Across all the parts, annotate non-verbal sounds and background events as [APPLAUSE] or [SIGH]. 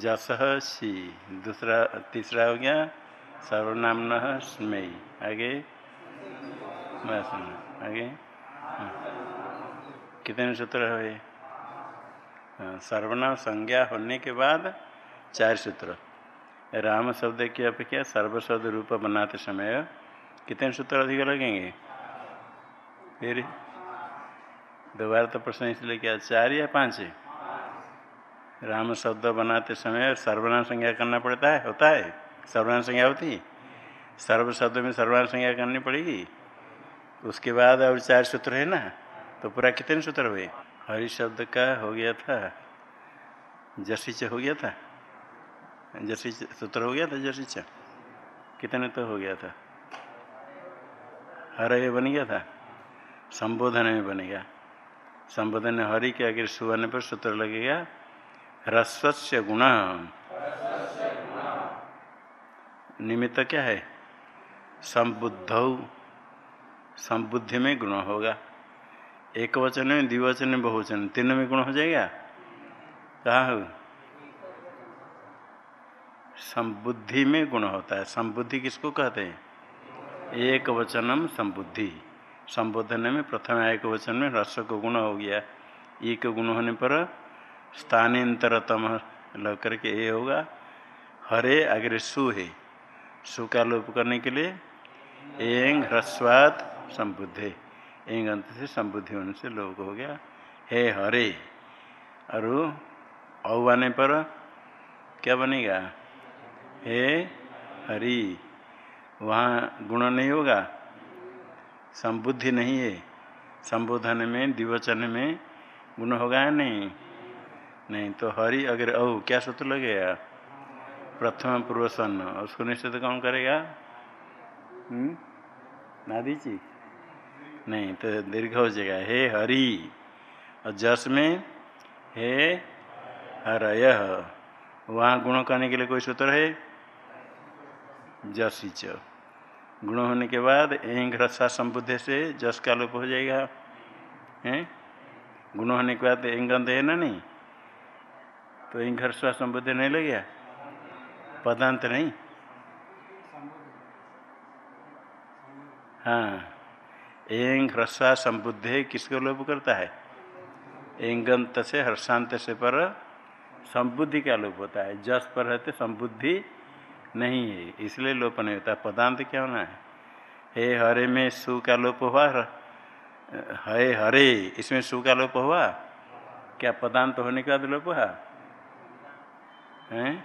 जस सी। दूसरा तीसरा हो गया। सर्वनाम न स्मयी आगे आगे। हाँ। कितने सूत्र है हाँ, सर्वनाम संज्ञा होने के बाद चार सूत्र। राम शब्द की अपेक्षा सर्व शब्द रूप बनाते समय कितने सूत्र अधिक लगेंगे? फिर दोबारा तो प्रश्न इसलिए क्या चार या पाँच? है राम शब्द बनाते समय सर्वनाम संज्ञा करना पड़ता है, होता है। सर्वनाम संज्ञा होती है। सर्व शब्द में सर्वनाम संज्ञा करनी पड़ेगी। उसके बाद अब चार सूत्र है ना तो पूरा कितने सूत्र हुए? हरि शब्द का हो गया था जसीच हो गया था। जसी सूत्र हो गया था जसीच कितने तो हो गया था? हर बन गया था। संबोधन में बनेगा। संबोधन हरि के अगर सुवर्ण पर सूत्र लगेगा। ह्रस्व गुण निमित्त क्या है? संबुद्ध। संबुद्धि में गुण होगा। एक वचन में, द्विवचन में, बहुवचन तीनों में गुण हो जाएगा? कहा हो? संबुद्धि में गुण होता है। संबुद्धि किसको कहते हैं? एक वचनम संबुद्धि। संबोधन में प्रथम एक वचन में रस को गुण हो गया। एक गुण होने पर स्थानांतरतम लग करके ये होगा। हरे अग्रे सु है। सु का लोप करने के लिए एंग ह्रस्वाद संबुद्धे। एंग अंत से संबुद्धि होने से लोप हो गया। हे हरे। और औ आने पर क्या बनेगा? हे हरि। वहाँ गुण नहीं होगा। संबुद्धि नहीं है। संबोधन में, द्विवचन में गुण होगा या नहीं? नहीं तो हरि अगर औ क्या सूत्र लगेगा प्रथम पूर्व सन, उसको निश्चित कौन करेगा? हम्म? नादी जी? नहीं तो दीर्घ हो जाएगा। हे हरि, और जस में, हे हरय, वहाँ गुण करने के लिए कोई सूत्र है? जसी च। गुण होने के बाद एंग, रसा, संबुद्धि से जस का लोप हो जाएगा। हैं? गुण होने के बाद एंग है ना नहीं? तो एंग रसा संबुद्धि नहीं गया पदांत नहीं? हाँ। एंग ह्रस्वा संबुद्धि किसको लोप करता है? एंगंत से हर्षांत से पर संबुद्धि का लोप होता है। जस पर रहते संबुद्धि नहीं है, इसलिए लोप नहीं होता। पदांत क्या होना है? हे हरे में सु का लोप हुआ? हे हरे, इसमें सु का लोप हुआ? क्या पदांत होने के बाद लोप हुआ? है?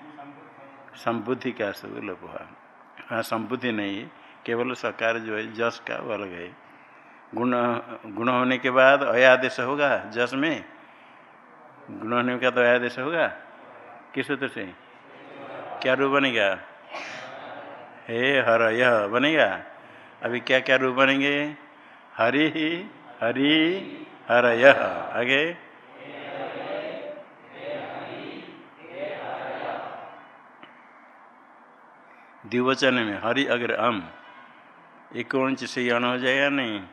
संबुद्धि का सु लोप हुआ। हाँ संबुद्धि नहीं, केवल सकार जो है, जस का वो अलग है। गुण गुण होने के बाद अयादेश होगा जस में। गुण होने के बाद अयादेश होगा? किस सूत्र से? क्या रूप बनेगा? हे हर यह बनेगा। अभी क्या क्या रूप बनेंगे? हरि हरि, हर यह। आगे। द्विवचन में, हरि अगर अम एक से अण हो जाएगा नहीं?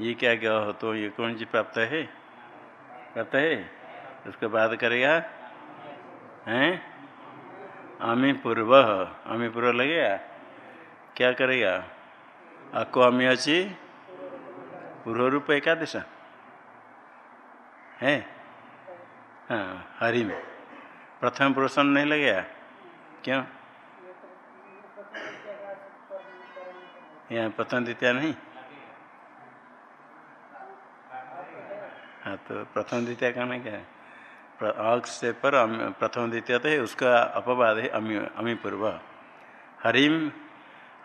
ये क्या क्या हो तो ये प्राप्त है? प्राप्त है? उसके बाद करेगा, हैं? अमी पूर्व अमी पूर्व लगेगा? क्या करेगा? अको अमी अच्छी पूर्व रूप एकादश। है? हाँ हरि में। प्रथम पुरुषन नहीं लगेगा। क्यों? यहाँ प्रथम द्वितीय नहीं? हाँ तो प्रथम द्वितीय कहना क्या है? से पर प्रथम द्वितीय तो है, उसका अपवाद है अमी अमी पूर्व हरिम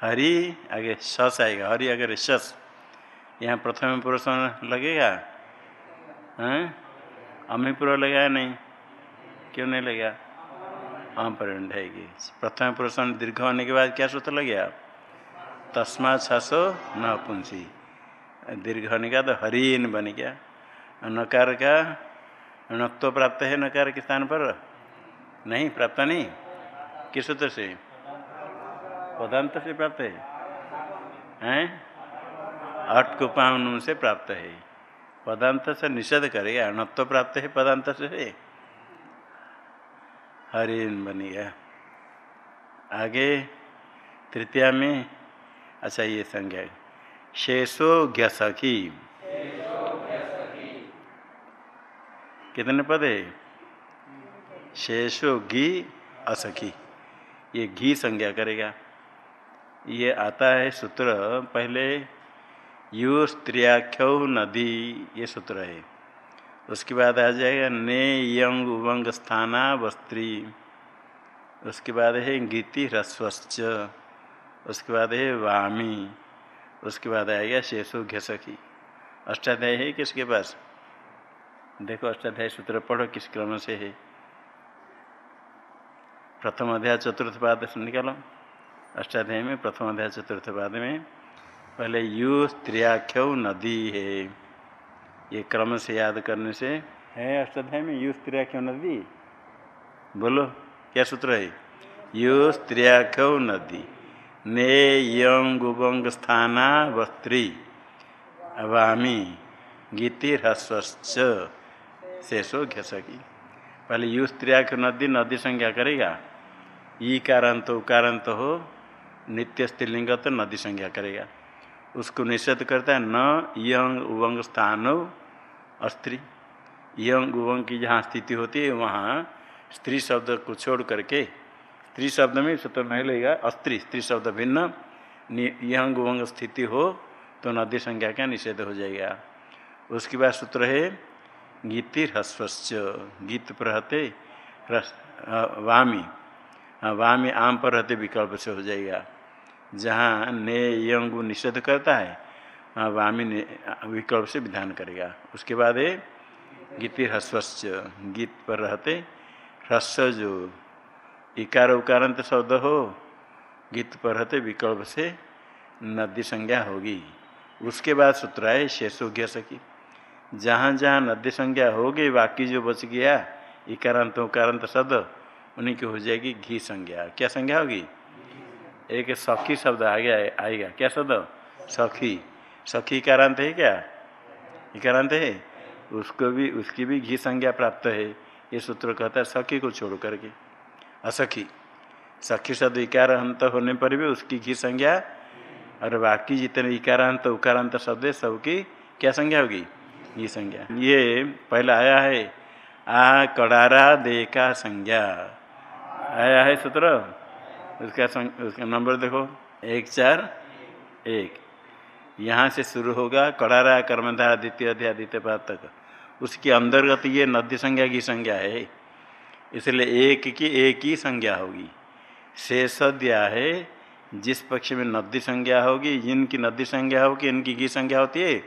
हरि आगे सस आएगा। हरि अगर सस यहाँ प्रथम पुरुष लगेगा? हैं? अमी पूर्व लगेगा नहीं? क्यों नहीं लगेगा? आम पर प्रथम पुरुष दीर्घ होने के बाद क्या सूत्र लग गया तस्मा छसो न पुंसी। दीर्घ होने का तो हरीन बन गया। नकार का णत्व प्राप्त है, नकार के स्थान पर? नहीं, प्राप्त नहीं। किस सूत्र से? पदांत से प्राप्त है। हैं? अट को पावन से प्राप्त है। पदांत से निषेध करेगा अणत्व प्राप्त है, पदांत से है। हरिण बन गया। आगे, तृतीया में अच्छा ये संज्ञा शेषो घसखी कितने पद है? शेषो घी असखी। ये घी संज्ञा करेगा। ये आता है सूत्र पहले यु स्त्रियाख्य नदी, ये सूत्र है। उसके बाद आ जाएगा ने यंग उवंग स्थाना वस्त्री। उसके बाद है गीति ह्रस्वश्च। उसके बाद है वामी। उसके बाद आएगा शेषो घसखी। अष्टाध्याय है किसके पास? देखो अष्टाध्याय सूत्र पढ़ो, किस क्रम से है। प्रथम अध्याय चतुर्थ पाद से निकालो। अष्टाध्याय में, प्रथम अध्याय चतुर्थ पाद में, पहले यु स्त्रियाख्य नदी है। ये क्रम से याद करने से है अष्टाध्याय में, यु स्त्रियाख्य नदी। बोलो, क्या सूत्र है? यु स्त्रियाख्य नदी। ने यंग स्थाना वस्त्री अवामी गीति ह्रस्वश्च शेषो घसकी पहले यु स्त्रियाख्य नदी नदी संज्ञा करेगा। ई कारण कारांत उकारांत हो, नित्य स्त्रीलिंग तो नदी संज्ञा करेगा। उसको निषेध करता है, न यंग उवंग स्थान अस्त्री। यंग उवंग की जहाँ स्थिति होती है, वहाँ स्त्री शब्द को छोड़ करके स्त्री शब्द में सूत्र नहीं लेगा, अस्त्री स्त्री शब्द भिन्न यंग उवंग स्थिति हो तो नदी संज्ञा का निषेध हो जाएगा। उसके बाद सूत्र है गीति ह्रस्वश्च गीत प्रहते वामी वामी आम पर रहते, विकल्प से हो जाएगा। जहाँ ने यंगु निषेध करता है वामी विकल्प से विधान करेगा। उसके बाद है गीति ह्रस्वश्च गीत पर रहते ह्रस्व जो इकार उकारांत शब्द हो गीत पर विकल्प से नदी संज्ञा होगी। उसके बाद सूत्र है शेषोग्य सकी। जहाँ जहाँ नदी संज्ञा होगी, बाकी जो बच गया, इकारांत उकारांत शब्द उन्हीं की हो जाएगी घी संज्ञा। क्या संज्ञा होगी? एक सखी शब्द आ गया, आएगा। क्या शब्द सखी। सखी इकारांत है क्या? इकारांत है। उसको भी, उसकी भी घी संज्ञा प्राप्त है। ये सूत्र कहता है सखी को छोड़ करके। असखी। सखी शब्द इकारांत होने पर भी उसकी घी संज्ञा, और बाकी जितने इकारांत, उकारांत शब्द, सबकी क्या संज्ञा होगी? घी संज्ञा। ये पहला आया है, आ कड़ारा दे का संज्ञा। आया है सूत्र? उसका उसका नंबर देखो। एक चार, एक। यहाँ से शुरू होगा कड़ारा, कर्मधारा, द्वितीय अध्याय, द्वितीय पाद तक उसके अंतर्गत ये नदी संज्ञा की संज्ञा है। इसलिए एक की एक ही संज्ञा होगी। शेष दिया है, जिस पक्ष में नदी संज्ञा होगी जिनकी नदी संज्ञा होगी, इनकी की संज्ञा होती है?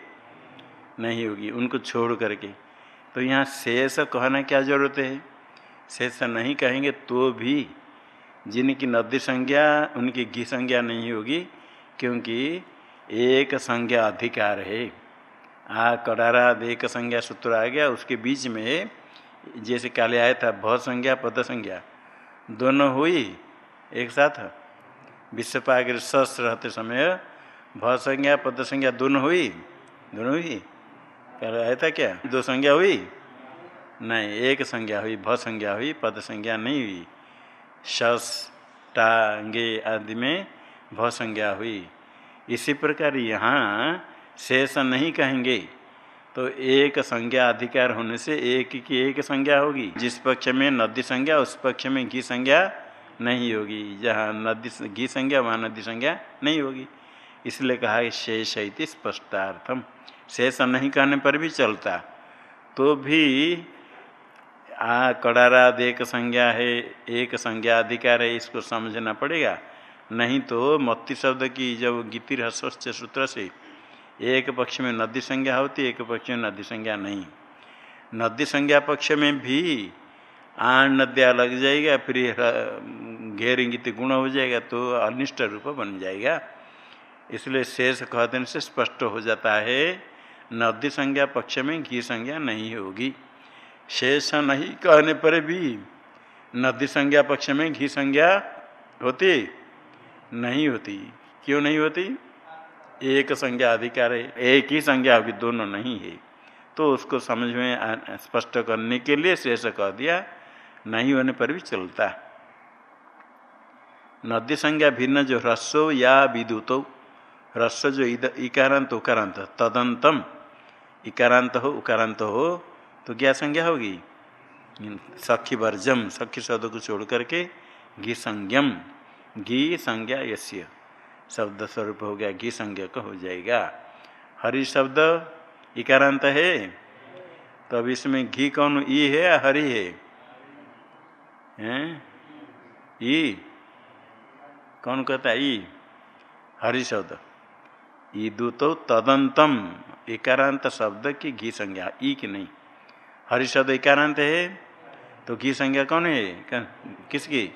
नहीं होगी, उनको छोड़ करके। तो यहाँ शेष कहना क्या ज़रूरत है? शेष नहीं कहेंगे तो भी जिनकी नदी संज्ञा, उनकी घी संज्ञा नहीं होगी, क्योंकि एक संज्ञा अधिकार है। आ, कडारा, एक संज्ञा सूत्र आ गया, उसके बीच में जैसे काले आया था, बहुत संज्ञा, पद संज्ञा। दोनों हुई एक साथ। विश्वपाग्र सस रहते समय भ संज्ञा, पद संज्ञा दोनों हुई। दोनों हुई? कल आया था क्या? दो संज्ञा हुई? नहीं, एक संज्ञा हुई भ संज्ञा हुई, पद संज्ञा नहीं हुई। शस टांगे आदि में भ संज्ञा हुई। इसी प्रकार यहाँ शेष नहीं कहेंगे। तो एक संज्ञा अधिकार होने से एक की एक संज्ञा होगी। जिस पक्ष में नदी संज्ञा, उस पक्ष में घी संज्ञा नहीं होगी। जहाँ नदी घी संज्ञा, वहाँ नदी संज्ञा नहीं होगी। इसलिए कहा कि शेष इति स्पष्टार्थम। शेष नहीं कहने पर भी चलता। तो भी आ, कड़ाराद एक संज्ञा है, एक संज्ञा अधिकार है, इसको समझना पड़ेगा। नहीं तो मत्ती शब्द की जब गीति हस्वच्छ सूत्र से एक पक्ष में नदी संज्ञा होती, एक पक्ष में नदी संज्ञा नहीं। नदी संज्ञा पक्ष में भी आण नद्या लग जाएगा, फिर घेर इंगित गुण हो जाएगा तो अनिष्ट रूप बन जाएगा। इसलिए शेष कह कहते से स्पष्ट हो जाता है, नदी संज्ञा पक्ष में घी संज्ञा नहीं होगी। शेष नहीं कहने पर भी नदी संज्ञा पक्ष में घी संज्ञा होती, नहीं होती। क्यों नहीं होती? एक संज्ञा अधिकार है, एक ही संज्ञा अभी दोनों नहीं है। तो उसको समझ में स्पष्ट करने के लिए शेष कह दिया, नहीं होने पर भी चलता। नदी संज्ञा भिन्न जो ह्रस्व या विद्युत ह्रस्व जो इकारांत, उकारांत, तदंतम, इकारांत हो, उकारांत हो तो क्या संज्ञा होगी। सखी वर्जम, सखी शब्द को छोड़ करके घी संज्ञम, घी संज्ञा यश्य शब्द स्वरूप हो गया, घी संज्ञा का हो जाएगा। हरि शब्द इकारांत है? तो अब इसमें घी कौन, ई है या हरि है? हैं? ई। कौन कहता है? ई। हरि शब्द। ई दू तो तदंतम इकारांत शब्द की घी संज्ञा, ई की नहीं। हरि शब्द इकारांत है? तो घी संज्ञा कौन है? किसकी?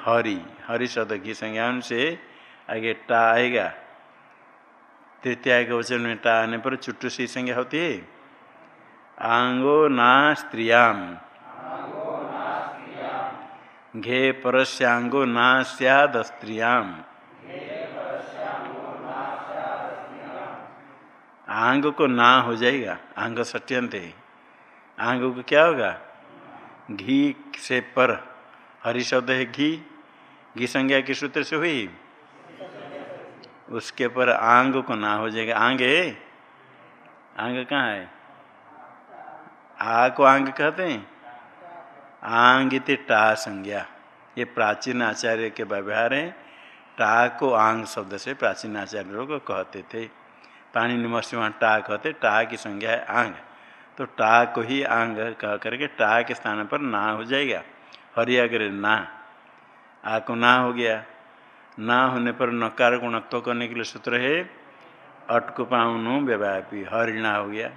हरि। हरि शब्द घी संज्ञा से आगे टा आएगा। तृतीय के वचन में टा आने पर चुट्टू सी संज्ञा होती है। आंगो ना स्त्रियाम घे परस्यांगो ना सद स्त्रियाम आंग को ना हो जाएगा। आंग सत्यंत है। आंग को क्या होगा? घी से पर। हरि शब्द है घी। घी संज्ञा के सूत्र से हुई। उसके पर आंग को ना हो जाएगा। आंग है? आंग कहाँ है? आ को आंग कहते हैं? आंग इति टा संज्ञा। ये प्राचीन आचार्य के व्यवहार है। टा को आंग शब्द से प्राचीन आचार्य लोग कहते थे। पानी निमस वहाँ टा कहते टा की संज्ञा है आंग। तो टा को ही आंग कह करके टा के स्थान पर ना हो जाएगा। हरि अगर ना, आ को ना हो गया ना होने पर नकार गुणत्व करने के लिए सूत्र है, अटको पाउनु व्यवापी, हरिणा हो गया।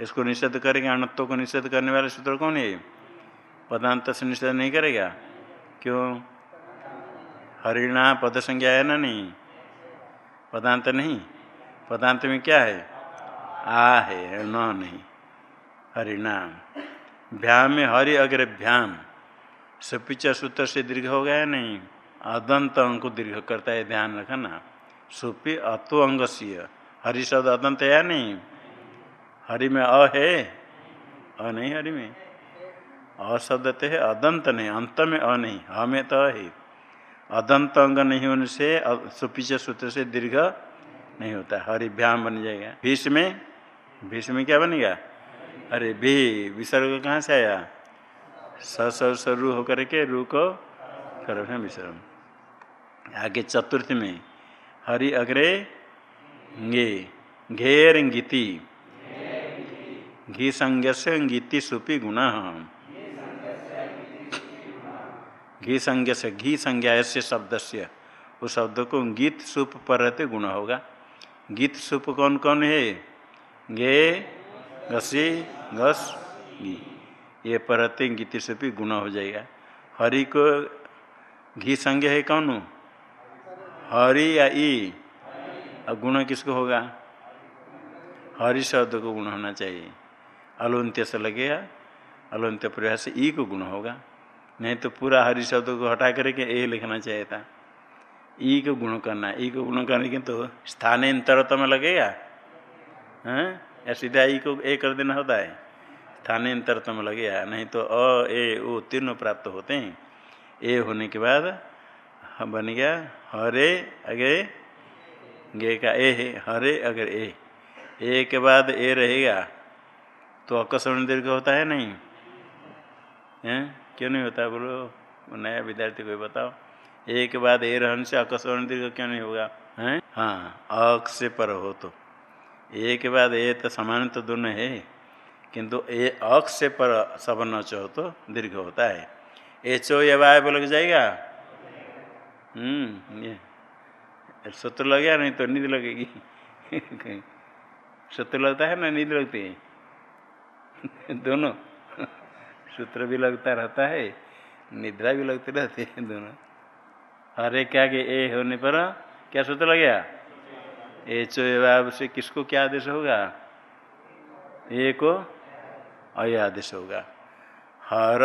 इसको निषेध करेगा अणत्व को निषेध करने वाले सूत्र कौन है? पदांत से निषेध नहीं करेगा। क्यों? हरिणा पद संज्ञा है ना नहीं? पदांत नहीं। पदांत में क्या है? आ है, न नहीं। हरिणाम भ्याम में हरि अग्र भ्याम सपिच सूत्र से दीर्घ हो गया नहीं? अदंत अंग को दीर्घ करता है, ध्यान रखना। सुपी अतो अंग हरि शब्द अदंत है या नहीं? हरि में अ है? अ नहीं हरि में। अशब्द है अदंत नहीं, अंत में अ नहीं हमें तो है। अदंत अंग नहीं होने से सुपीच सूत्र से दीर्घ नहीं होता हरिभ्याम बन जाएगा। भीष में? भीष में क्या बनेगा? अरे भी, विसर्ग कहाँ से आया? सर सरू होकर के रू को कर विसर्ग आगे चतुर्थ में, हरि अग्रे गे घेर गीति घी संज्ञ गीति सुपी गुण। घी संज्ञ से घी संज्ञा ऐसे शब्द से उस शब्द को गीत सुप पर रहते गुण होगा। गीत सुप कौन कौन है? गे घसी घस घी ये परते गीत सुपी गुण हो जाएगा। हरि को घी संज्ञा है कौन? हरि या ई? और गुण किसको होगा? हरि शब्द को गुण होना चाहिए। अलुंत्य से लगेगा अलुंत्य प्रयास से ई को गुण होगा। नहीं तो पूरा हरि शब्द को हटा करके ए लिखना चाहिए था। ई को गुण करना, ई को गुण करने के तो स्थानांतरतम लगेगा हैं? या सीधा ई को ए कर देना होता है? स्थानांतरतम लगेगा नहीं तो अ, ए ओ तीनों प्राप्त होते हैं। ए होने के बाद बन गया हरे अगे गे का ए है, हरे अगर ए। ए के बाद ए रहेगा तो अकस्मण दीर्घ होता है नहीं? हैं? क्यों नहीं होता? बोलो, नया विद्यार्थी कोई बताओ। एक के बाद ए रहन से अकस्मण दीर्घ क्यों नहीं होगा? हैं? हाँ अक से पर हो तो। ए के बाद ए तो समान तो दोनों है, किंतु ए अक से पर सबन हो तो दीर्घ होता है। एचो या वाय लग जाएगा? सूत्र लग गया नहीं तो नींद लगेगी। सूत्र लगता है ना, नींद लगती है? दोनों। सूत्र भी लगता रहता है, निद्रा भी लगती रहती है दोनों। अरे क्या के ए होने पर क्या सूत्र लग गया? ए चो से किसको क्या आदेश होगा? ए को आदेश होगा। हर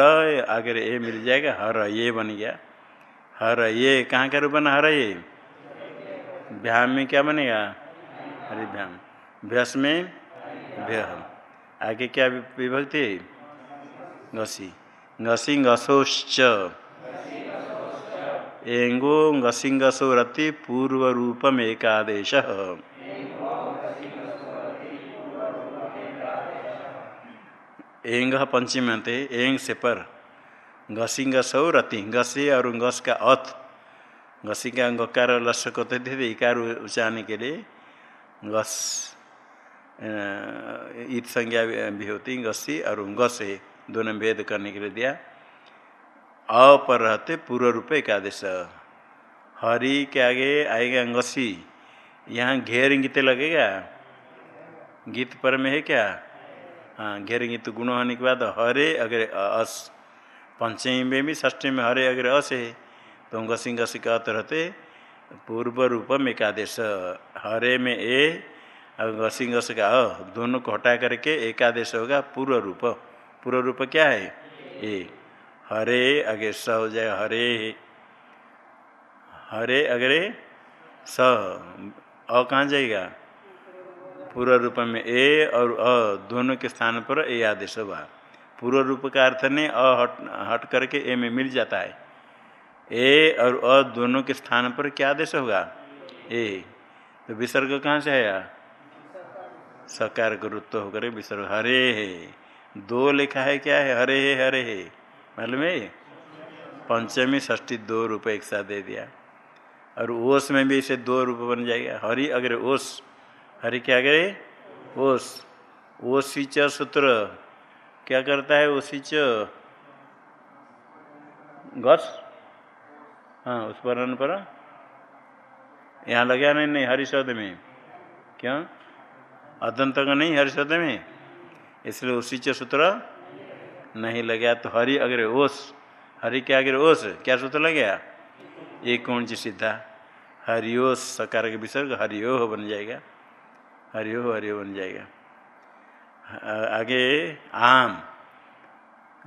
अगर ए मिल जाएगा, हर ये बन गया। हर ये कहाँ का रूप बना हर ये भ्याम में क्या बनेगा? हरि भ्याम। भ्यस में भ्य आगे क्या विभक्ति है? घसी। घसी घसोश्च। एंगो घसिंगसो रति पूर्व रूपम एकादेश। एंग पंचमी एंग से पर। घसिंग सौ रति घसे और घस का अथ घसी का गकार लस को थे इकार उच्चारने के लिए घस ईद संज्ञा भी होती घसी और घसे दोनों भेद करने के लिए दिया अ पर रहते पूर्व रूप एकादश हरि के आगे आएगा घसी यहाँ घेर गीत लगेगा गीत पर में है क्या हाँ घेर गीत गुण होने के बाद हरे अग्रे अस पंचमी में भी ष्ठी में हरे अग्रे अस है तो घसी घसी कहते रहते पूर्व रूप में एकादेश। हरे में ए और घस का अ, दोनों को हटा करके एकादेश होगा पूर्व रूप। पूर्व रूप क्या है? ए। हरे अगे स हो जाए, हरे। हरे अगरे स। अ कहाँ जाएगा? पूर्व रूप में ए और अ, दोनों के स्थान पर ए आदेश हुआ पूर्व रूप का अर्थ ने अ, हट हट करके ए में मिल जाता है। ए और अ दोनों के स्थान पर क्या आदेश होगा? ए। तो विसर्ग कहाँ से आया? सकार गुरुत्व होकर विसर्ग। हरे है। दो लिखा है क्या है? हरे है हरे है। मालूम है? पंचमी षष्ठी दो रूप एक साथ दे दिया। और ओस में भी इसे दो रूप बन जाएगा। हरि अगर ओस। हरि क्या करे? ओस। ओसी च सूत्र। क्या करता है उसी च? गस? हाँ उस पर पर। यहाँ लगा नहीं नहीं हरि शब्द में। क्यों? अदंत का नहीं हरि शब्द में। इसलिए उसी च सूत्र नहीं लगा तो हरि अगर ओस। हरि के अगर ओस। क्या सूत्र लग गया? एक कौन सी सीधा हरिओस सकार के विसर्ग हरिओ बन जाएगा। हरिओ हरिओ बन जाएगा। आगे आम।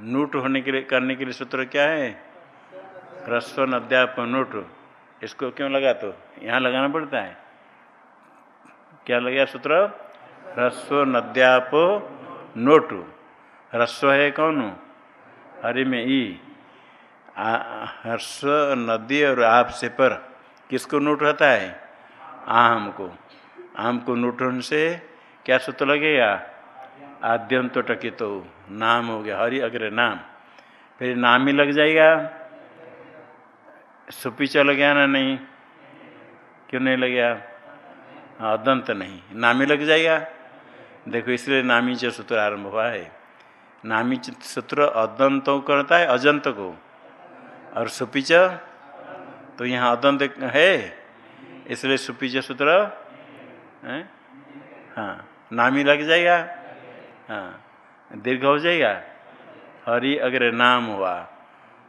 नूट होने के लिए, करने के लिए सूत्र क्या है? ह्रस्व नद्याप नोट। इसको क्यों लगा तो? यहाँ लगाना पड़ता है। क्या लगा सूत्र? ह्रस्व नद्याप नोट। ह्रस्व है कौन? हरि में ई। ह्रस्व नदी और आप से पर। किसको नोट रहता है? आम को। आम को नोट होने से क्या सूत्र लगेगा? आद्यम तो टके तो नाम हो गया, हरि अग्र नाम। फिर नाम ही लग जाएगा। सुपी चल गया ना नहीं? क्यों नहीं लग गया? अदंत नहीं। नाम लग जाएगा। देखो, इसलिए नामी च सूत्र आरंभ हुआ है। नामी सूत्र अदंत करता है, अजंत को। और सुपिच तो यहाँ अदंत है। इसलिए सुपिच सूत्र हाँ? नामी लग जाएगा। हाँ। दीर्घ हो जाएगा? हरि अगर नाम हुआ।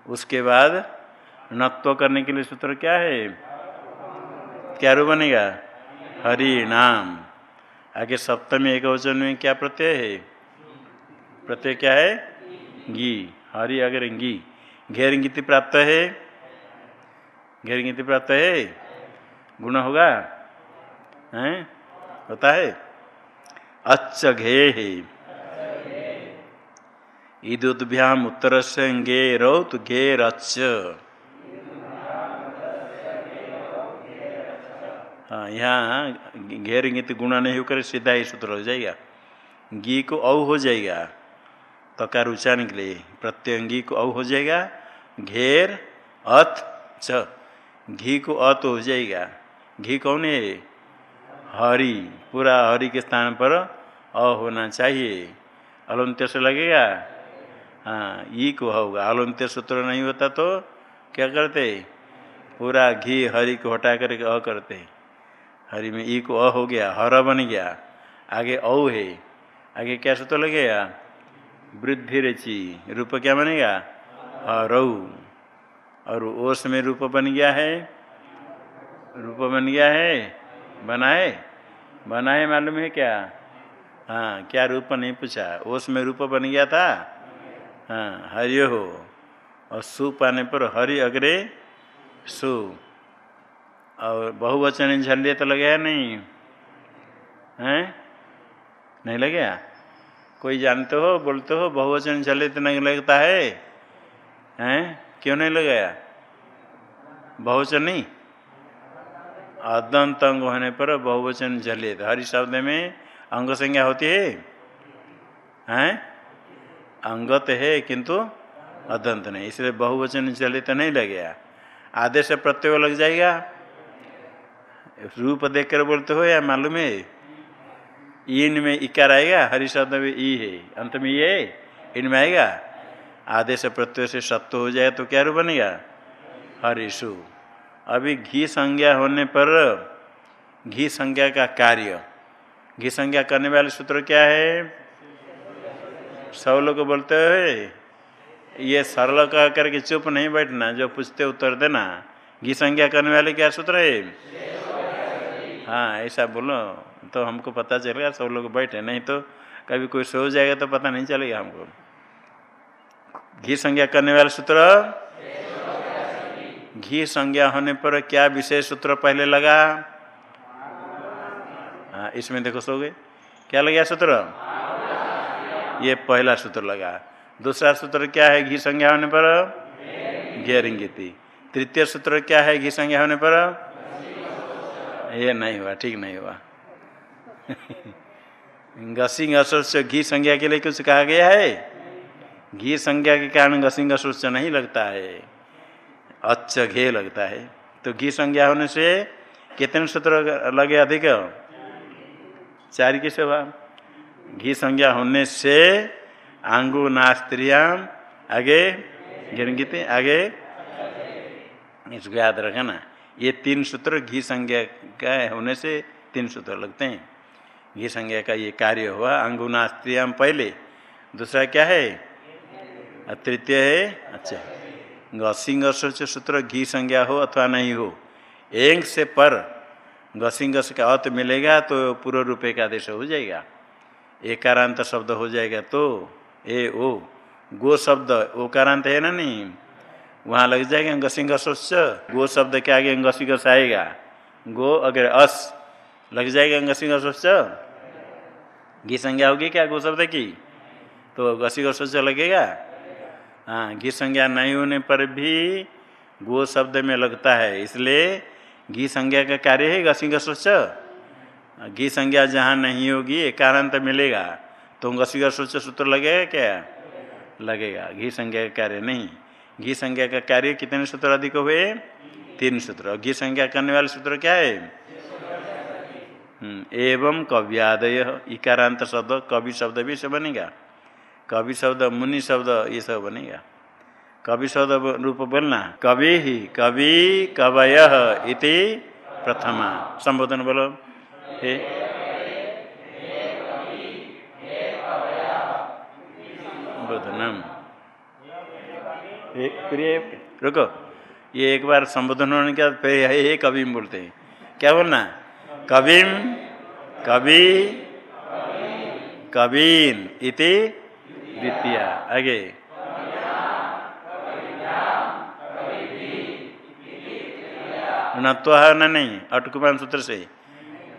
उसके बाद नत्व करने के लिए सूत्र क्या है? क्या रू बनेगा? हरि नाम। आगे सप्तमी एक वचन में क्या प्रत्यय है? प्रत्यय क्या है? घी। हरि अगर गी घेर गीति प्राप्त है? घेर गीति प्राप्त है? गुण होगा? हैं? होता है। अच्छ घे है ईदुद्भ्याम उत्तर से गे रौत घेर अच्छ हाँ यहाँ घेर गीत गुणा नहीं होकर सीधा ही सूत्र हो जाएगा। गी को औ हो जाएगा। तकार उच्चारण के लिए प्रत्यंगी को औ हो जाएगा। घेर, अथ, च। घी को अत हो जाएगा। घी कौन है? हरि। पूरा हरि के स्थान पर अ होना चाहिए। अलंत्य से लगेगा? हाँ ई को होगा। अलंत्य सूत्र नहीं होता तो क्या करते? पूरा घी हरि को हटा करके अ करते। हरि में ई को अ हो गया, हर बन गया। आगे औ है। आगे क्या सूत्र लगेगा? वृद्धि रचि। रूप क्या बनेगा? हरऊ और ओस में रूप बन गया है। रूप बन गया है। बनाए बनाए मालूम है क्या? हाँ क्या रूप नहीं पूछा। ओस में रूप बन गया था। हाँ हरियो हो। और सु पाने पर हरि अग्रे सु। और बहुवचन झल्ले तो लगे नहीं। हैं? नहीं लगे कोई जानते हो, बोलते हो, बहुवचन झल्ले तो नहीं लगता है? हैं? क्यों नहीं लगाया बहुवचन नहीं? अदंत अंग होने पर बहुवचन जलित हरि शब्द में अंग संज्ञा होती है। हैं? अंगत है, किंतु अदंत नहीं। इसलिए बहुवचन जलित नहीं लगेगा। आदेश प्रत्यय लग जाएगा। रूप देख कर बोलते हो या मालूम है? इन में इकार आएगा हरि शब्द में ई है। अंत में ये इनमें आएगा। आदेश प्रत्यय से सत्य हो जाए तो क्या रूप बनेगा? हरिशु। अभी घी संज्ञा होने पर, घी संज्ञा का कार्य। घी संज्ञा करने वाले सूत्र क्या है? सब लोग बोलते हैं ये सरल कह करके चुप नहीं बैठना, जो पूछते उत्तर देना। घी संज्ञा करने वाले क्या सूत्र है? हाँ ऐसा बोलो तो हमको पता चलेगा सब लोग बैठे, नहीं तो कभी कोई सो जाएगा तो पता नहीं चलेगा हमको। घी संज्ञा करने वाले सूत्र? घी संज्ञा होने पर क्या विशेष सूत्र पहले लगा? हाँ इसमें देखो सो गए। क्या लगा सूत्र? ये पहला सूत्र लगा दूसरा सूत्र क्या है घी संज्ञा होने पर? घेरिंगिति तृतीय सूत्र क्या है घी संज्ञा होने पर? ये नहीं हुआ, ठीक नहीं हुआ। [LAUGHS] घसी घसोच घी संज्ञा के लिए कुछ कहा गया है? घी संज्ञा के कारण घसी घसोच नहीं लगता है। अच्छ घे लगता है। तो घी संज्ञा होने से कितने सूत्र लगे अधिक? चार की सेवा घी संज्ञा होने से आंगु नास्त्रियाम, आगे गिरगित आगे। इसको याद रखना। ये तीन सूत्र घी संज्ञा का होने से तीन सूत्र लगते हैं। घी संज्ञा का ये कार्य हुआ अंगुनास्त्रियाम पहले, दूसरा क्या है? तृतीय है अच्छा। घसिंग सूत्र घी संज्ञा हो अथवा नहीं हो एंग से पर गसिंग का अत मिलेगा तो पूर्व रुपये का आदेश हो जाएगा। एकारांत शब्द हो जाएगा तो ए, ओ, गो शब्द, ओकारांत है ना नहीं? वहाँ लग जाएगा घसिंग स्वच्छ, गो शब्द के आगे घस आएगा। गो अगर अस, लग जाएगा घसी स्वच्छ? घी संज्ञा होगी क्या गो शब्द की? तो घसी स्वच्छ लगेगा? हाँ घी संज्ञा नहीं होने पर भी गो शब्द में लगता है, इसलिए घी संज्ञा का कार्य है घसी स्वच्छ। घी संज्ञा जहाँ नहीं होगी एकारांत मिलेगा। तो घसी स्वच्छ सूत्र लगेगा क्या? लगेगा। घी संज्ञा का कार्य नहीं। घी संज्ञा का कार्य कितने सूत्र अधिक हुए? तीन सूत्र। घी संज्ञा करने वाले सूत्र क्या है? हम्म, एवं कव्यादय। इकारांत शब्द कवि शब्द भी से बनेगा। कवि शब्द मुनि शब्द ये सब बनेगा। कवि शब्द रूप बोलना। कवि ही कवि कवय इति प्रथमा। संबोधन बोलो। हे। बोधनम प्रिय रुको, ये एक बार संबोधन होने के बाद फिर हे कवि बोलते हैं। क्या बोलना कविम कवि कवीन इति, द्वितीय। आगे। न तो है ना नहीं अटकुमान सूत्र से।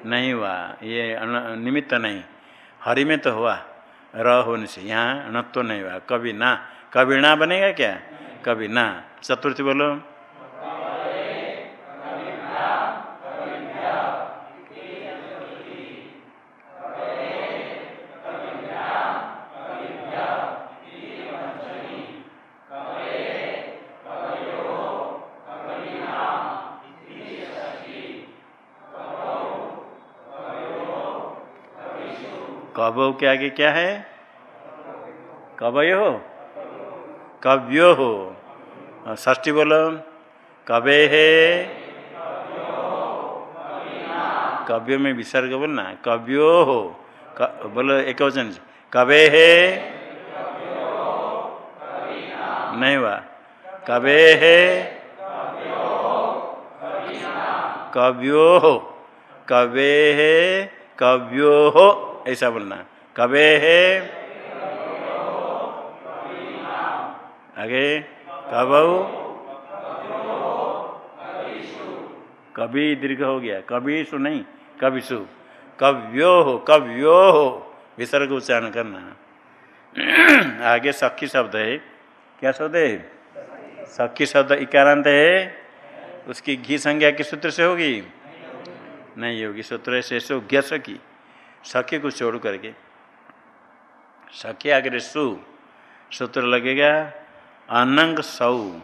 नहीं हुआ। ये निमित्त नहीं। हरि में तो हुआ। र होने से यहाँ नत्व नहीं हुआ। कभी ना। कभी ना बनेगा क्या? कभी ना। चतुर्थी बोलो। कब के आगे क्या है? कवय। हो कव्यो हो। ष्टी बोलो। कवे है? कव्यो में विसर्ग बोलना कव्यो हो। बोलो एक वचन कवे है? नहीं हुआ। कवे है? कव्यो हो। कवे है? कव्यो हो। ऐसा बोलना कबे है? आगे। कब? कभी दीर्घ हो गया। कभी सु नहीं, कभी सु। कव्यो हो कव्यो हो। विसर्ग उच्चारण करना [CLEARS THROAT] आगे सखी शब्द है। क्या शब्द है? सखी शब्द इकारांत है। उसकी घी संज्ञा किस सूत्र से होगी? नहीं होगी। सूत्र से ज्ञ सखी। सखी को छोड़ करके। सखी अगर सु। सूत्र लगेगा, अनंग सौ।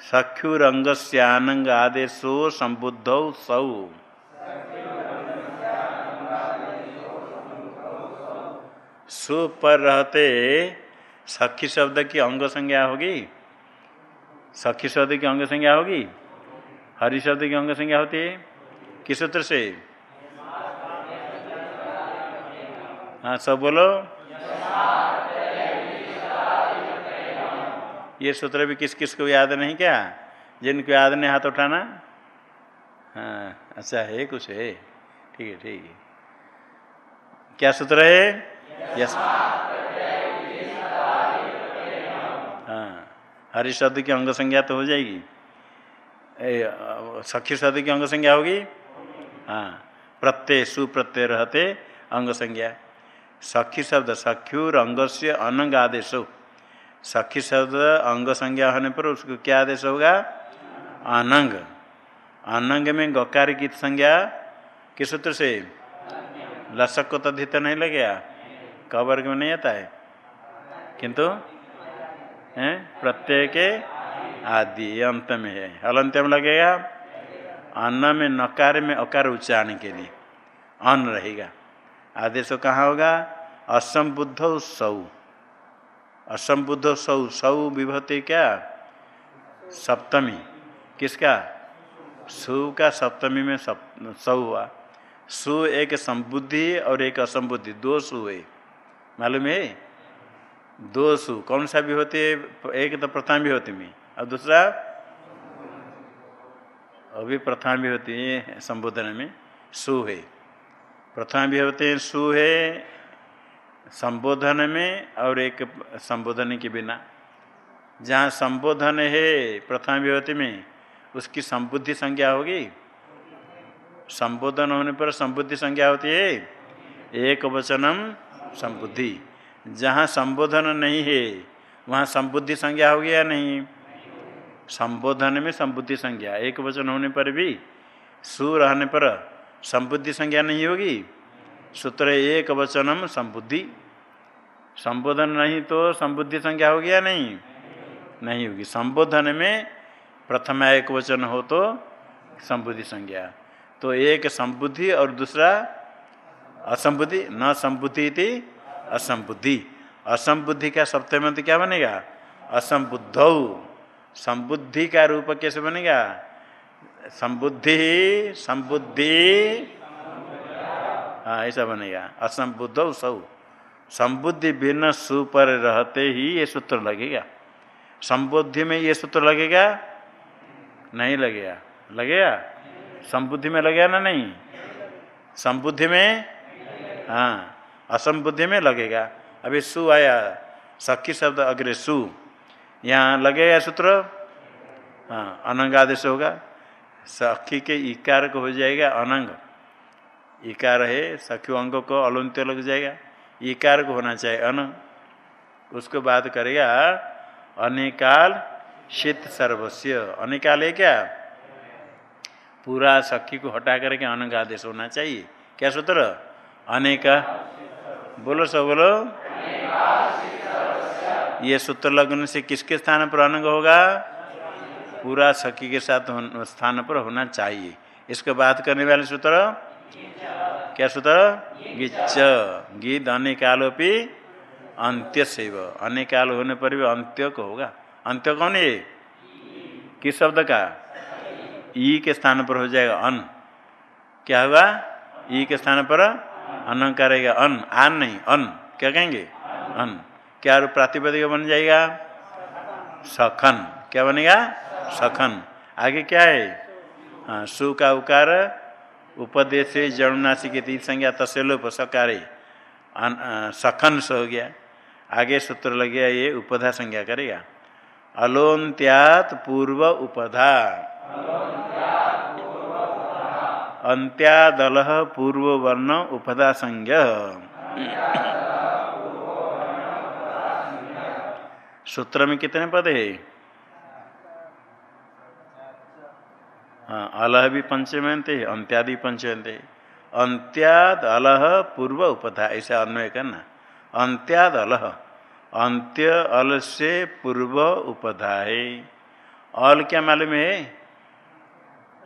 सख्युरंग आनंग आदेशो संबुद्ध सौ। सु पर रहते सखी शब्द की अंग संज्ञा होगी? सखी शब्द की अंग संज्ञा होगी? हरि शब्द की अंग संज्ञा होती है? किस सूत्र से? हाँ सब बोलो। ये सूत्र भी किस किस को याद नहीं क्या? जिनको याद नहीं, हाथ उठाना? हाँ अच्छा है कुछ है। ठीक है ठीक है। क्या सूत्र है? यस हाँ हरि शब्द की अंग संज्ञा तो हो जाएगी। सखी शब्द की अंग संज्ञा होगी? हाँ प्रत्यय, सुप्रत्यय रहते अंग संज्ञा। सखी शब्द, सख्युर अंग से अनंग आदेश। हो सखी शब्द अंग संज्ञा होने पर उसको क्या आदेश होगा? अनंग। अनंग में गकार की संज्ञा किस सूत्र से? लसक को तो धित नहीं लगेगा। कवर्ग में नहीं आता है। किंतु प्रत्यय के आदि, अंत में है। हलंत में लगेगा। अन्न में नकार में अकार उच्चारण के लिए। अन्न रहेगा। आदेश कहाँ होगा? असंबुद्ध सौ। असंबुद्ध सौ। सौ विभूति क्या? सप्तमी। किसका? सु का सप्तमी में सौ हुआ। सु एक संबुद्धि और एक असंबुद्धि। दो सु है। मालूम है? दो सु। कौन सा भी होते एक तो प्रथम भी होती में। और दूसरा? अभी प्रथम भी होती है संबोधन में। सु है। प्रथम हैं सु है संबोधन में और एक संबोधन के बिना। जहाँ संबोधन है प्रथम विभूति में, उसकी संबुद्धि संज्ञा होगी। संबोधन होने पर संबुद्धि संज्ञा होती है। एक वचनम संबुद्धि। जहाँ संबोधन नहीं है, वहाँ संबुद्धि संज्ञा होगी या नहीं? संबोधन में संबुद्धि संज्ञा। एक वचन होने पर भी, सु रहने पर संबुद्धि संज्ञा नहीं होगी। सूत्र एक वचनम संबुद्धि। संबोधन नहीं तो संबुद्धि संज्ञा होगी या नहीं? नहीं होगी। संबोधन में प्रथम एक वचन हो तो संबुद्धि संज्ञा। तो एक संबुद्धि और दूसरा असंबुद्धि। न संबुद्धि थी असंबुद्धि। असंबुद्धि का सप्तम क्या बनेगा? असंबुद्ध। संबुद्धि का रूप कैसे बनेगा? संबुद्धि संबुद्धि। हाँ ऐसा बनेगा। असंबुद्ध सौ। संबुद्धि भिन्न सु पर रहते ही ये सूत्र लगेगा। संबुद्धि में ये सूत्र लगेगा? नहीं लगेगा। लगेगा? संबुद्धि में लगेगा ना नहीं? संबुद्धि में? हाँ असंबुद्धि में लगेगा। अभी सु आया। सखी शब्द अग्रे सु। यहाँ लगेगा सूत्र? हाँ अनंग आदेश होगा। सखी के इकार को हो जाएगा अनंग। इकार है, सखी अंग को अलंत्य लग जाएगा। इकार को होना चाहिए अन। उसको बात करेगा, अनिकाल शीत सर्वस्व अनेकाल है क्या? पूरा सखी को हटा करके अनंग आदेश होना चाहिए। क्या सूत्र? अनेक। बोलो सब, बोलो। ये सूत्र लगने से किसके स्थान पर अनंग होगा? पूरा सखी के साथ स्थान पर होना चाहिए। इसको बात करने वाले सूत्र? क्या सूत्र? गिच्च गीत अनेकालोपी अंत्य सेव अनेकाल होने पर भी अंत्य को होगा। अंत्य कौन है? किस शब्द का? ई के स्थान पर हो जाएगा अन। क्या होगा? ई के स्थान पर अन करेगा अन। आन नहीं, अन। क्या कहेंगे? अन। क्या प्रातिपदिक बन जाएगा? सखन। क्या बनेगा? सखन। आगे क्या है? हाँ सु का उकार, उपदेश जड़नाशी के तीन संज्ञा तस्लोप सकारे। सखन से हो गया। आगे सूत्र लग गया, ये उपधा संज्ञा करेगा। अलोन्त्यात पूर्व उपधा। अंत्यादल पूर्व वर्ण उपधा संज्ञ। सूत्र में कितने पद है? हाँ अलह भी पंचमंते अंत्यादि पंचमंते अंत्याद अलह पूर्व उपधा, ऐसा अन्वय करना अंत्याद अलह, अंत्य अल से पूर्व उपधा है अल क्या मालूम है?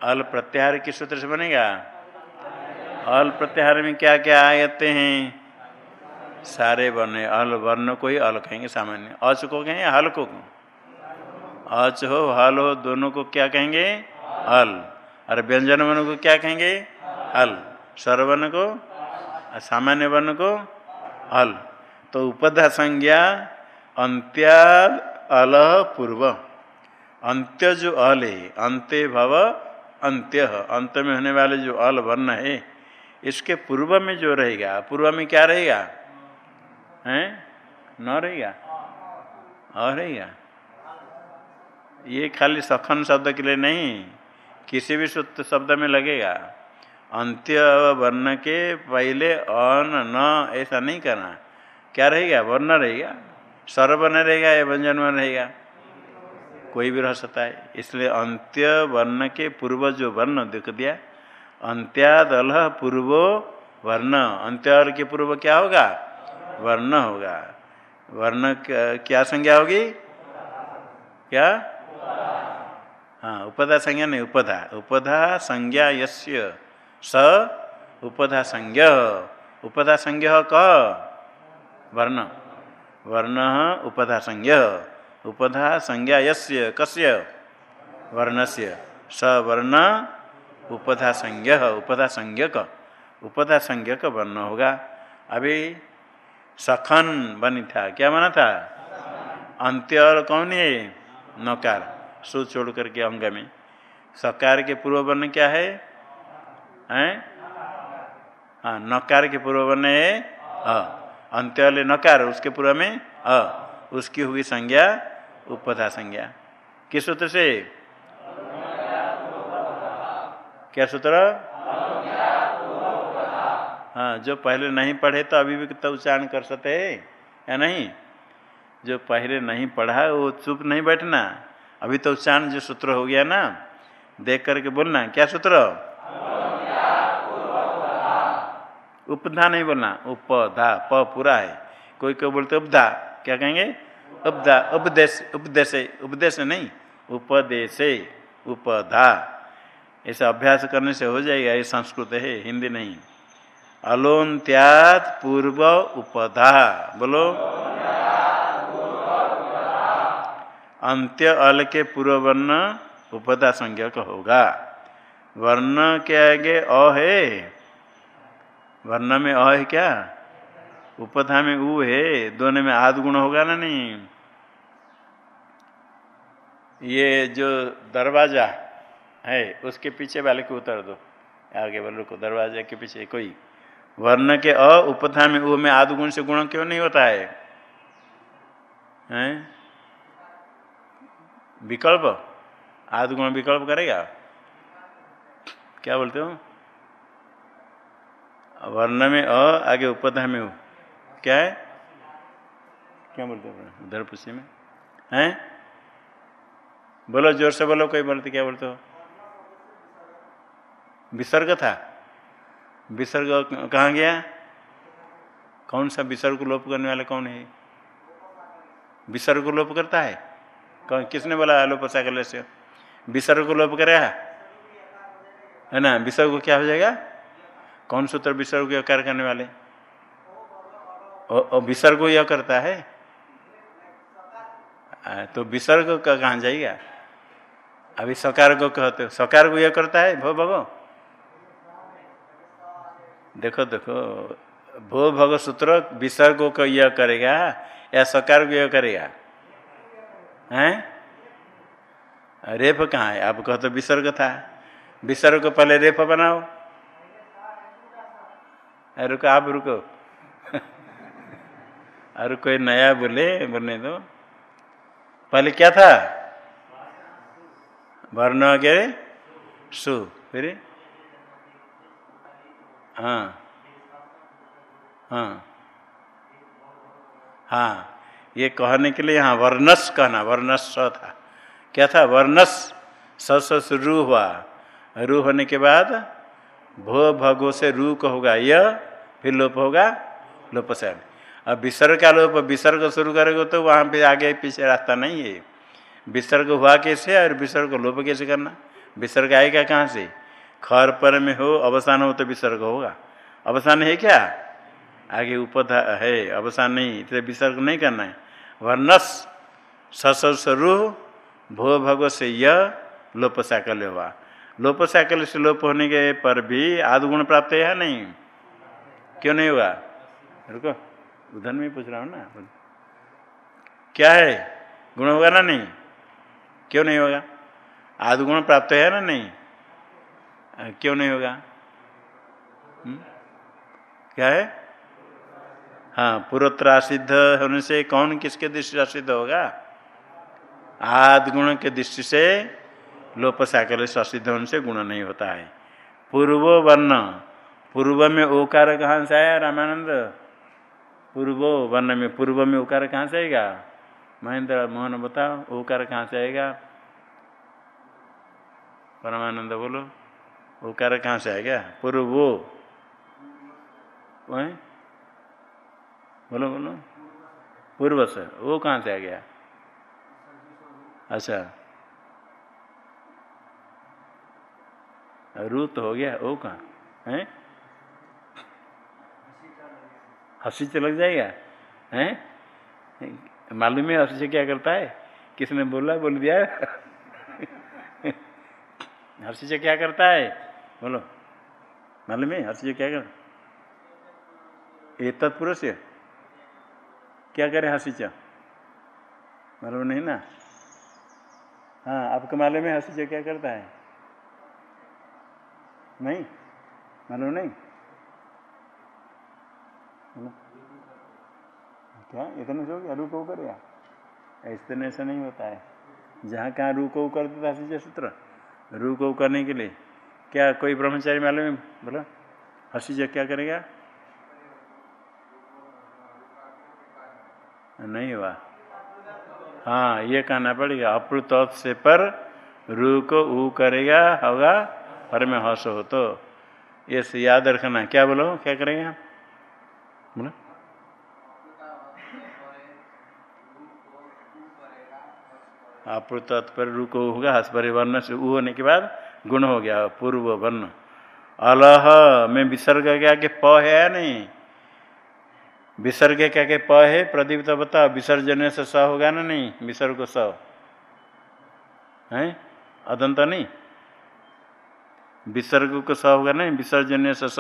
अल प्रत्याहार किस सूत्र से बनेगा? अल प्रत्याहार में क्या क्या आते हैं? सारे वर्ण, अल वर्ण को ही अल कहेंगे सामान्य। अच को कहेंगे, हल को। अच हो, हल हो, दोनों को क्या कहेंगे? हल और व्यंजन वर्ण को क्या कहेंगे? हल स्वरवर्ण को? सामान्य वर्ण को? अल। तो उपधा संज्ञा अंत्या अल पूर्व। अंत्य जो अल है अंत्य भव अंत्य। अंत में होने वाले जो अल वर्ण है, इसके पूर्व में जो रहेगा, पूर्व में क्या रहेगा? हैं? न रहेगा? और रहेगा। ये खाली सखन शब्द के लिए नहीं। किसी भी सूत्र शब्द में लगेगा। अंत्य वर्ण के पहले अन न, ऐसा नहीं करना। क्या रहेगा? वर्ण रहेगा। सर्वर्ण रहेगा या व्यंजन वर्ण रहेगा। कोई भी रह सकता है। इसलिए अंत्य वर्ण के पूर्व जो वर्ण, देख दिया। अंत्यादल पूर्वो वर्ण। अंत्याल के पूर्व क्या होगा? वर्ण होगा। वर्ण क्या संज्ञा होगी? क्या? हाँ उपधा संज्ञा नहीं, उपधा। उपधा संज्ञा यस्य स, उपधा संज्ञ। उपधा संज्ञ क, वर्ण। वर्ण उपधा संज्ञ। उपधा संज्ञा यस्य, कस्य? वर्णस्य। स, वर्ण, उपधा संज्ञ। उपधा संज्ञक उपधा संज्ञक वर्ण होगा। अभी सखन बनी था। क्या बना था? अंत्य और कौन है? नकार। सु छोड़ करके अंग में। सकार के पूर्व वर्ण क्या है? हैं? हाँ नकार के पूर्व वर्ण है हाँ अंत्य वाले नकार, उसके पूर्व में अ। उसकी हुई संज्ञा, उपधा संज्ञा। किस सूत्र से? क्या सूत्र? हाँ जो पहले नहीं पढ़े तो अभी भी तो उच्चारण कर सकते है, या नहीं? जो पहले नहीं पढ़ा, वो चुप नहीं बैठना। अभी तो उच्चारण जो सूत्र हो गया ना, देख करके बोलना। क्या सूत्र? उपधा नहीं बोलना। उपधा, प पूरा है। कोई कोई बोलते उपधा। क्या कहेंगे? उपधा। उपदेश उपदेश। उपदेश नहीं। उपदेश। उपधा। ऐसा अभ्यास करने से हो जाएगा। ये संस्कृत है, हिंदी नहीं। अलोन्त्यात पूर्व उपधा। बोलो। अंत्य अल के पूर्व वर्ण उपधा संज्ञक होगा। वर्ण के आगे अ है। वर्ण में अ है क्या? उपधा में उ है। दोनों में आद गुण होगा ना नहीं? ये जो दरवाज़ा है, उसके पीछे वाले को उतर दो। आगे वाले को दरवाजे के पीछे कोई। वर्ण के अ, उपधा में उ में आदि गुण से गुण क्यों नहीं होता है? हैं? विकल्प? आदि गुण विकल्प करेगा? क्या बोलते हो? वर्ण में अ, आगे उपधा में उ। क्या है? क्या बोलते हो उधर पुष्टि में। हैं? बोलो, ज़ोर से बोलो, कोई बोलते क्या बोलते हो? विसर्ग था। विसर्ग कहाँ गया? कौन सा विसर्ग लोप करने वाला कौन है? विसर्ग लोप करता है? किसने बोला लोप साकल से? विसर्ग को लोप करे है ना? विसर्ग को क्या हो जाएगा? कौन सूत्र विसर्ग को कार्य करने वाले? और विसर्ग यह करता है? तो विसर्ग का, कहाँ जाएगा? अभी सकार को कहते हो। सकार को यह करता है? भो भगो। देखो देखो। भो भग सूत्र, विसर्ग को यह करेगा या सकार को यह करेगा? हैं? रेप कहाँ है? आप कहो तो विसर्ग था। विसर्ग को पहले रेप बनाओ। रुको, आप रुको। [LAUGHS] और कोई नया बोले, बोलने दो। पहले क्या था? वर्ण वगैरह? सु, फिर? हाँ। हाँ। हाँ। ये कहने के लिए यहाँ वर्णस कहना, वर्णस था। क्या था? वर्णस स रू हुआ। रू होने के बाद भो भगो से रू को होगा यह फिर लोप होगा, लोप से। अब विसर्ग का लोप, विसर्ग शुरू करेगा तो वहाँ पे आगे पीछे रास्ता नहीं है। विसर्ग हुआ कैसे और विसर्ग को लोप कैसे करना? विसर्ग आएगा कहाँ से? खर पर में हो, अवसान हो तो विसर्ग होगा। अवसान है क्या? आगे उपधा, है, अवसान नहीं तो विसर्ग नहीं करना है। वर्णस ससरु भो भगव से यह लोप साकल्य हुआ लोप साकल्य से लोप होने के पर भी आदि गुण प्राप्त है नहीं? क्यों नहीं हुआ? रुको, उधर में पूछ रहा हूँ ना। क्या है? गुण होगा ना नहीं? क्यों नहीं होगा? आदि गुण प्राप्त है ना नहीं? क्यों नहीं होगा? हुँ? हम्म? क्या है? हाँ पूर्वत्र सिद्ध होने से कौन किसके दृष्टि से सिद्ध होगा? आद गुण के दृष्टि से लोप साकल से असिद्ध होने से गुण नहीं होता है। पूर्व वर्ण, पूर्व में ओकार कहाँ से आया रामानंद? पूर्व वर्ण में, पूर्व में ओकार कहाँ से आएगा? महेंद्र, मोहन बताओ, ओकार कहाँ से आएगा? परमानंद बोलो, ओकार कहाँ से आएगा? पूर्व। बोलो बोलो। पूर्व से वो कहाँ से आ गया? अच्छा। रू तो हो गया, वो कहाँ? है? हसी से लग जाएगा। हैं? मालूम है हसी से क्या करता है? किसने बोला, बोल दिया। हर्षि से क्या करता है? बोलो। मालूम है हसी से क्या कर ये तत्पुरुष है। क्या करे हसीचा मालूम नहीं ना? हाँ आपको मालूम है हसीचा क्या करता है? नहीं? मालूम नहीं? क्या? इतने जो क्या रुको करेगा ऐसे ऐसा नहीं होता है। जहाँ कहाँ रुको कर देता हसीचा सूत्र? रुको करने के लिए। क्या कोई ब्रह्मचारी मालूम है? बोला। हसीचा क्या करेगा? नहीं हुआ। हाँ ये कहना पड़ेगा अप्रुत से पर रू को ऊ करेगा, होगा, पर में हस हो तो। ये याद रखना, क्या बोलो क्या करेगा बोलो। अप्रुत पर रू को होगा, हस पर वर्ण से ऊ होने के बाद गुण हो गया, पूर्व वर्ण। अलह, में विसर्ग गया कि प है या नहीं? विसर्ग क्या के प है? प्रदीप तो बताओ विसर्जन से स होगा ना नहीं? विसर्ग स। है? अदंत नहीं? विसर्ग को स होगा नहीं? विसर्जन से स।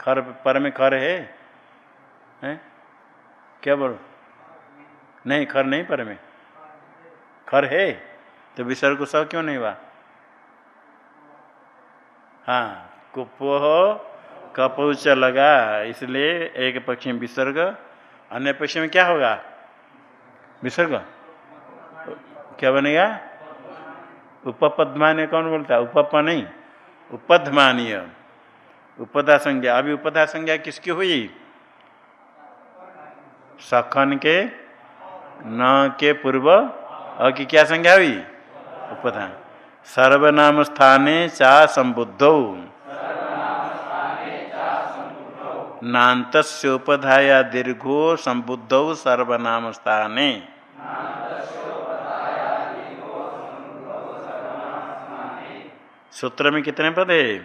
खर पर में खर है? हैं? क्या बोलो? नहीं, खर नहीं पर में। खर है? तो विसर्ग स क्यों नहीं हुआ? हाँ कुपोह कपौच लगा इसलिए एक पक्ष में विसर्ग, अन्य पक्ष में क्या होगा? विसर्ग? क्या बनेगा? उपपद्मान्य कौन बोलता है? उपप नहीं, उपधमानीय। उपदा संज्ञा अभी उपदा संज्ञा किसकी हुई? सखन के, न के पूर्व और की क्या संज्ञा हुई? उपधा सर्वनाम स्थाने चा संबुद्धौ। नान्तोपधाया दीर्घो संबुद्ध सर्वनाम स्थाने सूत्र में कितने पद है?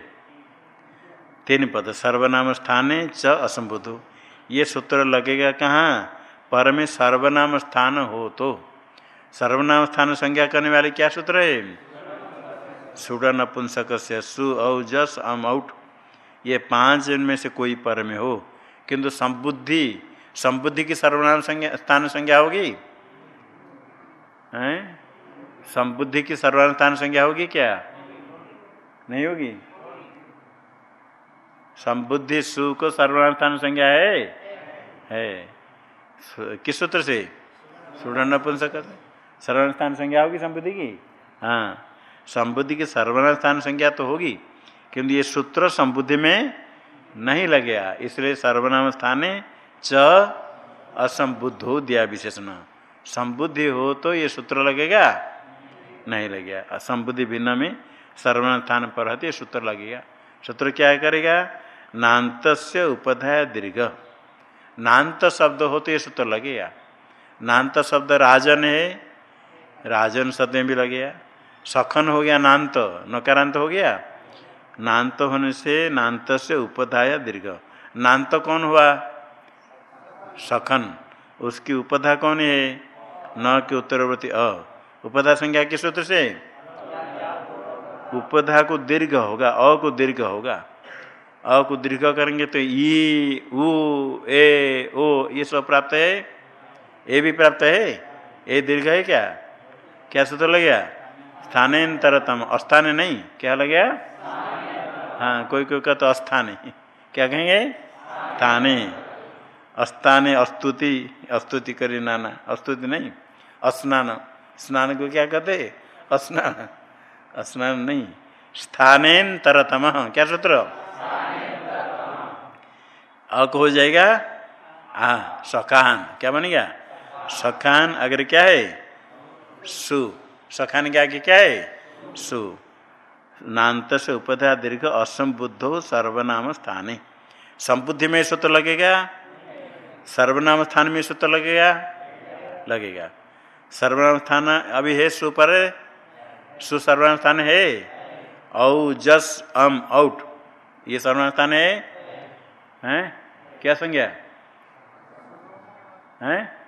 तीन पद सर्वनाम स्थाने च असंबुद्ध। ये सूत्र लगेगा कहाँ? पर में सर्वनाम स्थान हो तो। सर्वनाम स्थान संज्ञा करने वाले क्या सूत्र है? सुड़ नपुंसक से सु औ जस अम आउट। ये पाँच में से कोई पर में हो। किंतु संबुद्धि संबुद्धि की सर्वनाम संज्ञा, स्थान संज्ञा होगी? हैं? संबुद्धि की सर्वनाम स्थान संज्ञा होगी क्या? नहीं होगी। संबुद्धि सु को सर्वनाम स्थान संज्ञा है? है। किस सूत्र से? सुवर्ण पुंसक सर्वनाम स्थान संज्ञा होगी संबुद्धि की? हाँ। संबुद्धि की सर्वनाम स्थान संज्ञा तो होगी। किंतु ये सूत्र संबुद्धि में नहीं लगेगा इसलिए सर्वनाम स्थाने च असंबुद्ध हो दिया विशेषण। संबुद्धि हो तो ये सूत्र लगेगा? नहीं लगेगा। असंबुद्धि भिन्न में सर्वनाम स्थान पर रहते सूत्र लगेगा। सूत्र क्या करेगा? नान्त उपधाय दीर्घ। नान्त शब्द हो तो ये सूत्र लगेगा। नान्त शब्द राजन है, राजन शब्द में भी लगेगा। सखन हो गया नान्त। नकारांत हो गया? नान्त होने से नान्त से उपधाया दीर्घ। नान्त कौन हुआ? सखन। उसकी उपधा कौन है? न के उत्तरवर्ती अ। उपधा संज्ञा किस सूत्र से? उपधा को दीर्घ होगा, अ को दीर्घ होगा। अ को दीर्घ करेंगे तो ई, उ, ए, ओ, ये सब प्राप्त है? ए भी प्राप्त है? ए दीर्घ है क्या? क्या सूत्र लग गया? स्थानेतरतम। अस्थान नहीं? क्या लग गया? हाँ कोई कोई का तो अस्थान क्या कहेंगे? स्थाने अस्ताने अस्तुति। अस्तुति करी नाना। अस्तुति नहीं स्नान स्नान को क्या कहते? स्नान स्नान नहीं। स्थानेन तरतम क्या सूत्र? अक हो जाएगा? आ, सखान। क्या बनेगा? सखान अगर क्या है? सु। सखान के आगे क्या है? सु। नान्त से उपधा दीर्घ असंबुद्धो सर्वनाम स्थाने। संबुद्धि में सूत्र लगेगा? सर्वनाम स्थान में सूत्र लगेगा? लगेगा। सर्वनाम स्थान अभी है सु पर सु सर्वनाम स्थान है? औ जस अम आउट। ये सर्वनाम स्थान है? हैं? क्या संज्ञा? है?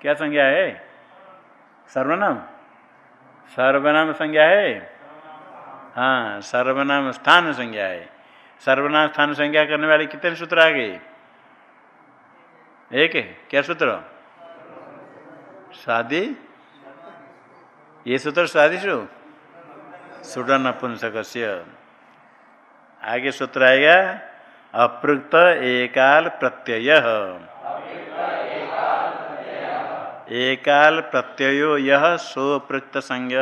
क्या संज्ञा है? सर्वनाम? सर्वनाम संज्ञा है? हाँ सर्वनाम स्थान संज्ञा है। सर्वनाम स्थान संज्ञा करने वाले कितने सूत्र आ गए? एक है। क्या सूत्र? शादी ये सूत्र शादी शु सुडन नपुंसक आगे सूत्र आएगा, अपृक्त एकाल प्रत्यय। एकाल प्रत्ययो यह सोपृक्त संज्ञ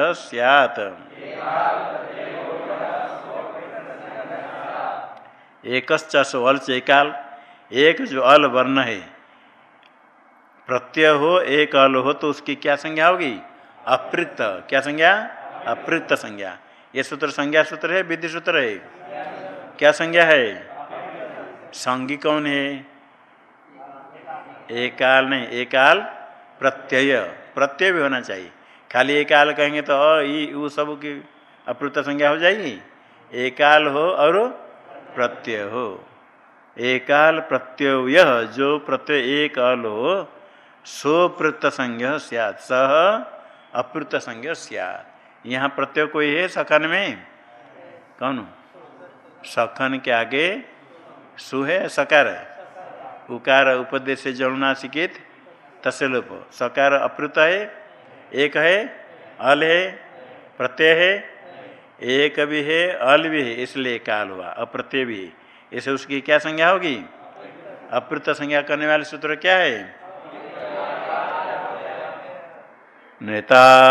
सियात एक अल एकाल एक जो अल वर्ण है। प्रत्यय हो, एक अल हो तो उसकी क्या संज्ञा होगी? अपृत। क्या संज्ञा? अपृत संज्ञा। ये सूत्र संज्ञा सूत्र है, विधि सूत्र है? क्या संज्ञा है? संज्ञी कौन है? एकाल नहीं, एकाल प्रत्यय। प्रत्यय भी होना चाहिए। खाली एकाल कहेंगे तो अ, ई सब की अपृत संज्ञा हो जाएगी। एकाल हो, और प्रत्यय। हो एकाल प्रत्यय यह जो प्रत्यय एक अल हो सोपृत संज्ञ सियात सह अप्रुत संज्ञ सियात। यहाँ प्रत्यय कोई है सखन में? कौन? सखन के आगे सु है, सकार है। उकार उपदेश से जलुनाशिकित तस्लोप सकार अप्रुत है, एक है, अल है, प्रत्यय है एक भी है, अल भी है, इसलिए काल हुआ, अप्रत्यय भी इसे उसकी क्या संज्ञा होगी? अप्रत संज्ञा करने वाले सूत्र क्या है? नेतावसाने